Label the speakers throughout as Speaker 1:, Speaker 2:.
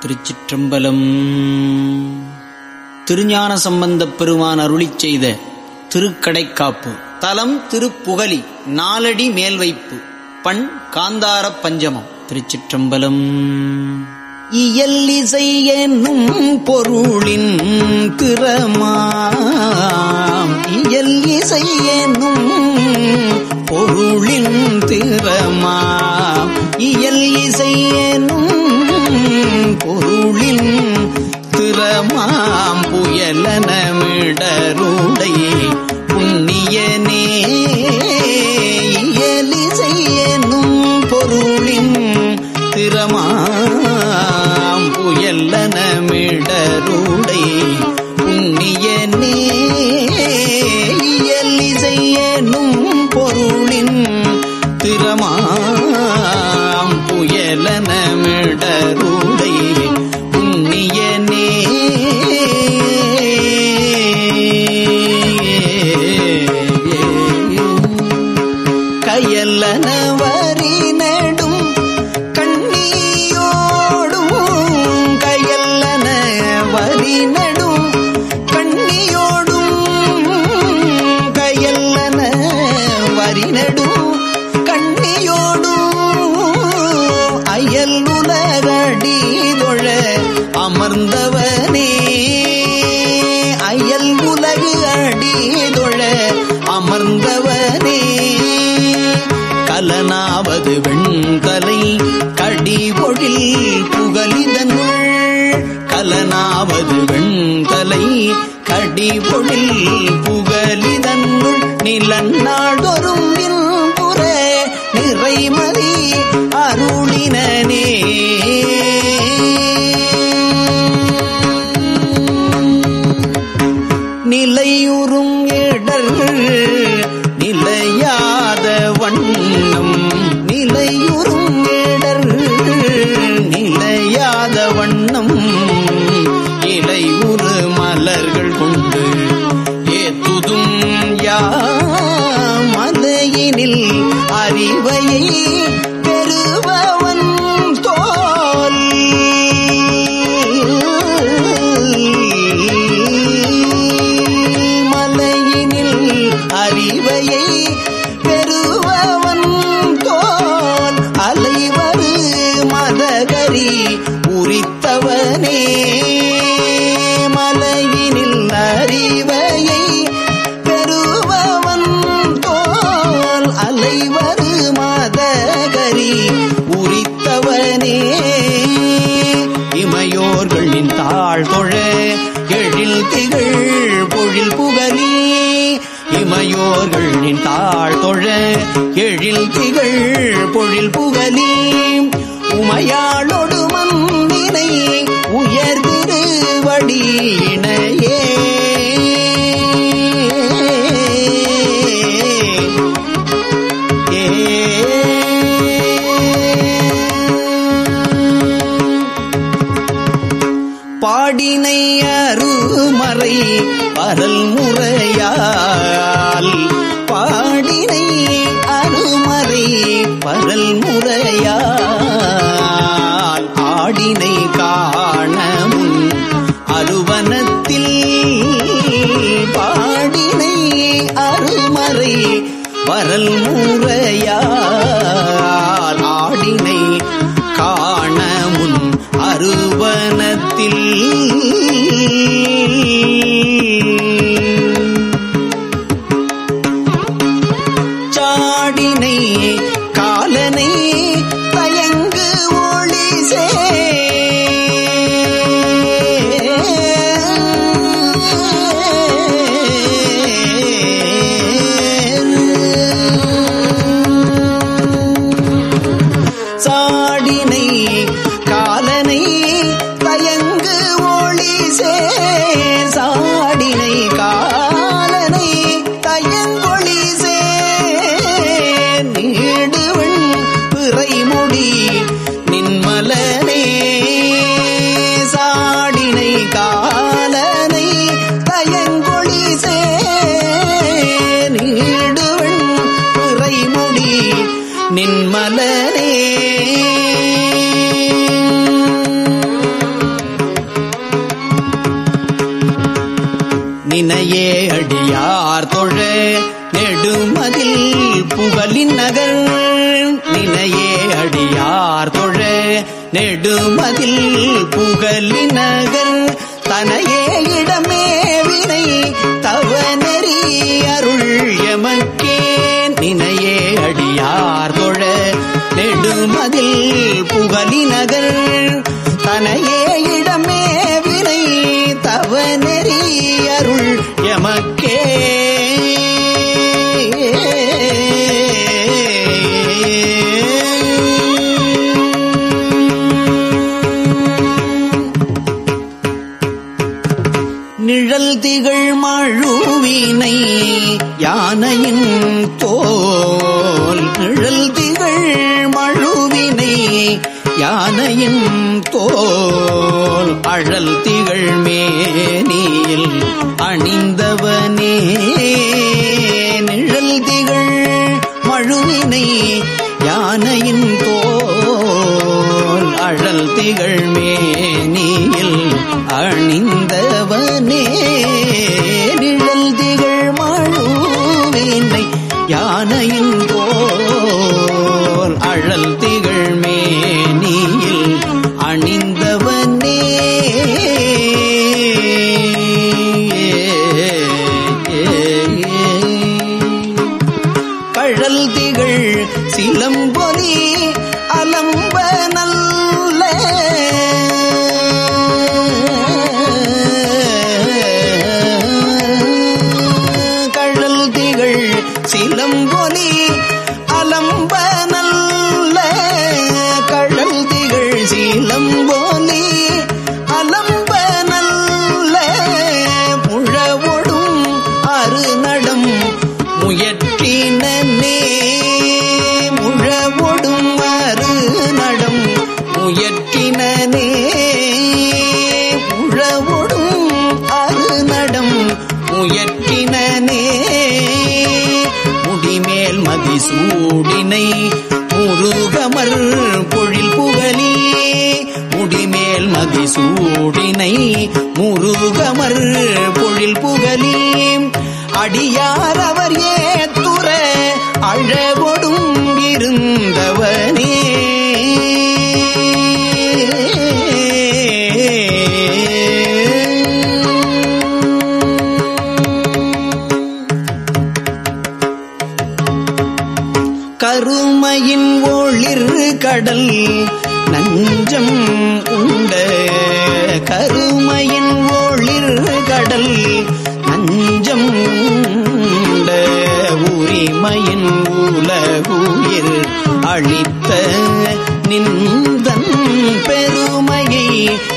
Speaker 1: திருச்சிற்றம்பலம். திருஞான சம்பந்தப் பெருமான் அருளிச் செய்த திருக்கடைக்காப்பு. தலம் திருப்புகலி நாலடி மேல் வைப்பு பண் காந்தார பஞ்சமம் திருச்சிற்றம்பலம். இயல் இசை என்னும் பொருளின் திறமாம். இயல் இசை என்னும் பொருளின் திறமாம். இயல் இசை என்னும் பொழில் புகலிதனுள் நிலநாடொரும் புற நிறைமதி அருளினே போர்களின் தாழ் தொழ எழில் திகழ் பொழில் புகழி. இமையோர்களின் தாழ் தொழ எழில் திகழ் பொழில் புகழி. உமையாளொடு மந்தினை உயர் திருவடியினையே பாடினை அருமறை பரல் முறையால். பாடினை அருமறை பரல் முறையால். ஆடினை காணம் அருவனத்தில். பாடினை அருமறை பரல் முறையால். அருவனத்தில் நினையே அடியார் தொழ நெடுமதில் புகழின் நகர். நினையே அடியார் தொழ நெடுமதில் புகழின் நகர். தனையே இடமே வினை தவநெறி அருள் எமக்கே. நினையே அடியார் தொழ நெடுமதில் புகழி நகர். தனையே இடமே வினை தவநெறி அருள் எமக்கே. நிழல் திகழ் மழுவினை யானையின் தோல். நிழல் திகழ் மழுவினை யானையின் தோல். அழல் திகழ் மேனியில் அணிந்தவனே. நிழல் திகழ் மழுவினை யானையின் தோல். அழல் திகழ் மேனியில் அணிந்தவனே. நிழல் திகழ் மழுவினை யானையின் சூடினை முருகமர் பொழில் புகழி அடியார் அவர் ஏத்துற அழகொடும் இருந்தவனே. கருமையின் ஒளிர் கடல் நெஞ்சம் உண்ட உரிமையின் உலகுயிர் அளித்த நிந்தன் பெருமையை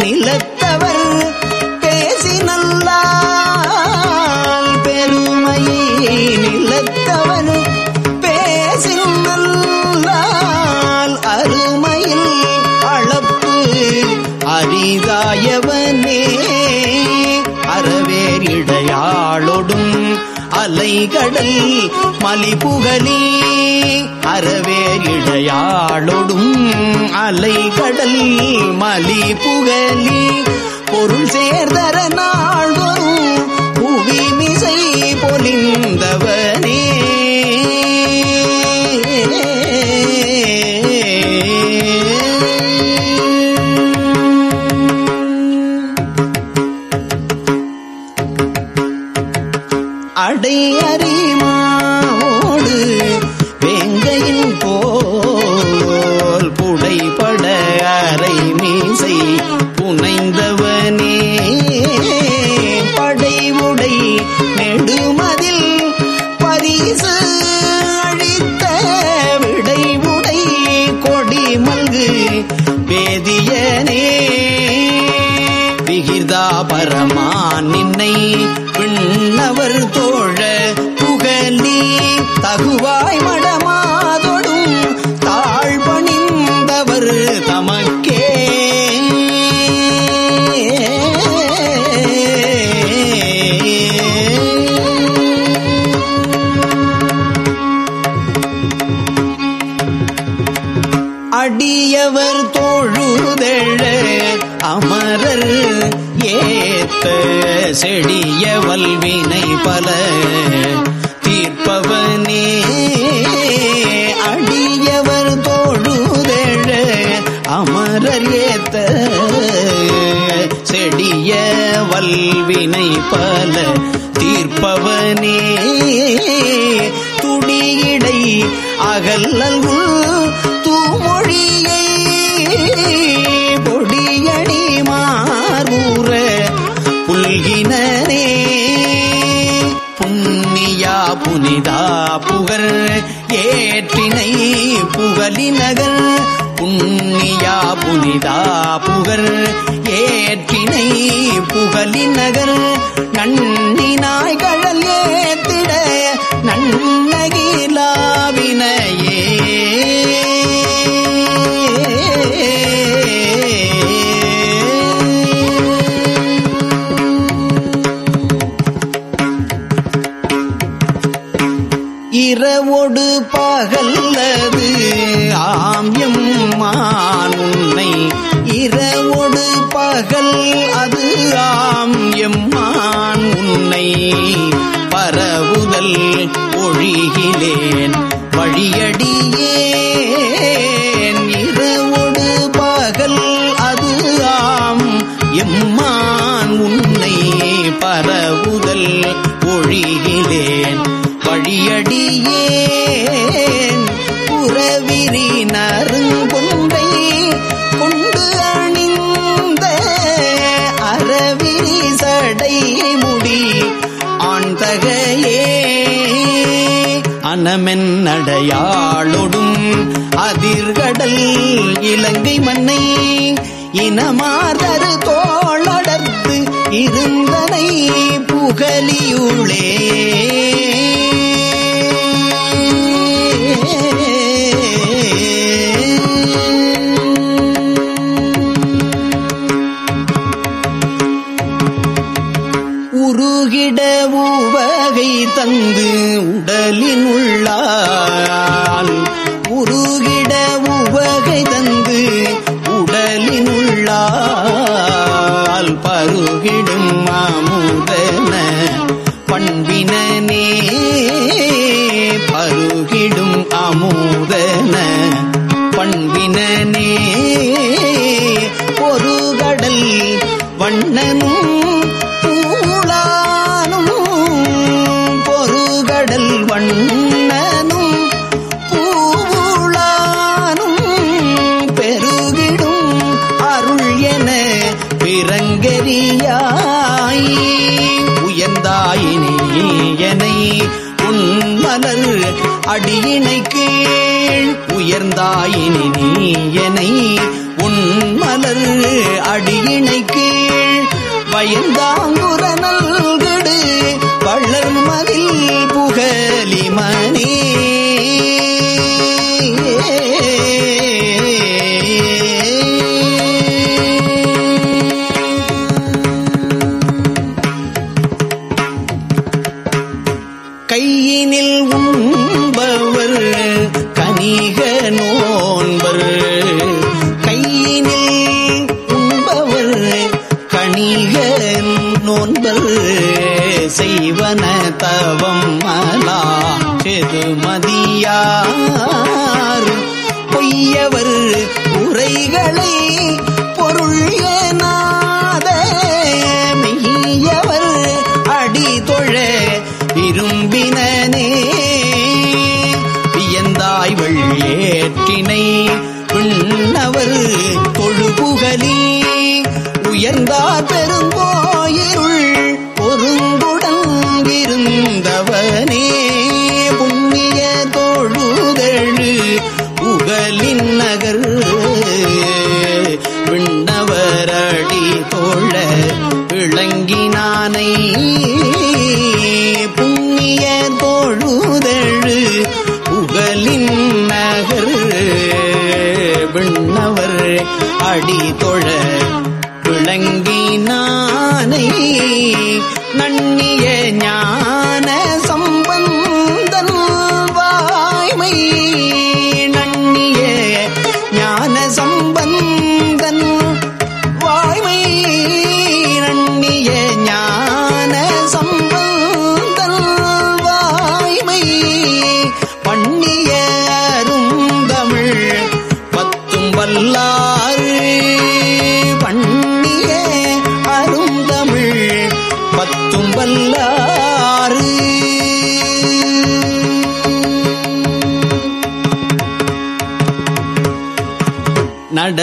Speaker 1: நிலத்த அலைகடல் மலிபுகலி அறவே இழையாளொடும் அலைகடல் மலிபுகலி பொருள் சேர்தர நாள்தோறும் புவி மிசை பொலிந்தவனே அடையறிமாவோடு செடிய வல்வினை பல தீர்ப்பவனே. அடியவர் தோழுதழ அமரர் ஏத்த செடிய வல்வினை பல தீர்ப்பவனே. துடியிடை அகல்லல்குள் புனிதா புகர் ஏற்றினை புகலினகர். புண்ணியா புனிதா புகர் ஏற்றினை புகலினகர். நன்னினாய் கழல் ஏத்திட நன்னகிலாவினை இரவொடு பகல்லது. ஆம்யம் மான் உன்னை. இரவொடு பகல் அது ஆம் எம்மான் உன்னை. பரவுதல் ஒழிகிலேன் வழியடியேன். இரவொடு பகல் அது ஆம் எம்மான் உன்னை. பரவுதல் ஒழிகிலேன் அடையாளொடும் அதிர்கடல் இலங்கை மண்ணை இனமாதரு தோளடர்த்து இருந்தனை புகலியுளே பருகிடும் அமுதன பண்பினே ஒரு கடல் வண்ணனும் பூளானும். பொருகடல் வண்ணனும் பூளானும் பெருகிடும் அருள் என பிறங்கரியாய். உயர்ந்தாயினி என மலர் அடியினை கீழ் உயர்ந்தாயினி எனை உன்மலர் அடியினை கீழ் பயந்தாங்குற நல்கடு. வள்ளல் மதில் கனிக ஏற்றினை வெள்ளேற்றினை தொழுபுகலி உயர்ந்தார் பெருங்கோயிருள் பொருங்குடன் இருந்தவனே அடி தொழ விளங்கினானை நன்னிய ஞான சம்பந்தன் வாய்மை நன்னிய ஞான சம்பந்தன் வாய்மை நன்னிய ஞான சம்பந்தன் வாய்மை. பண்ணிய அருந்தமிழ்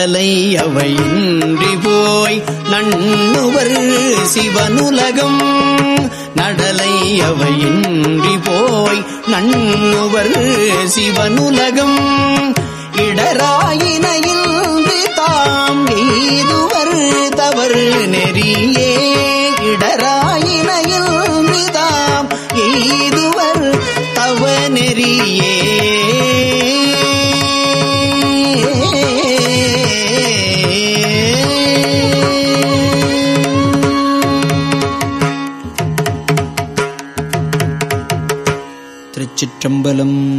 Speaker 1: நடலை அவையின்றி போய் நண்ணுவர் சிவனுலகம். நடலை அவையின்றி போய் நண்ணுவர் சிவனுலகம். திருச்சிற்றம்பலம்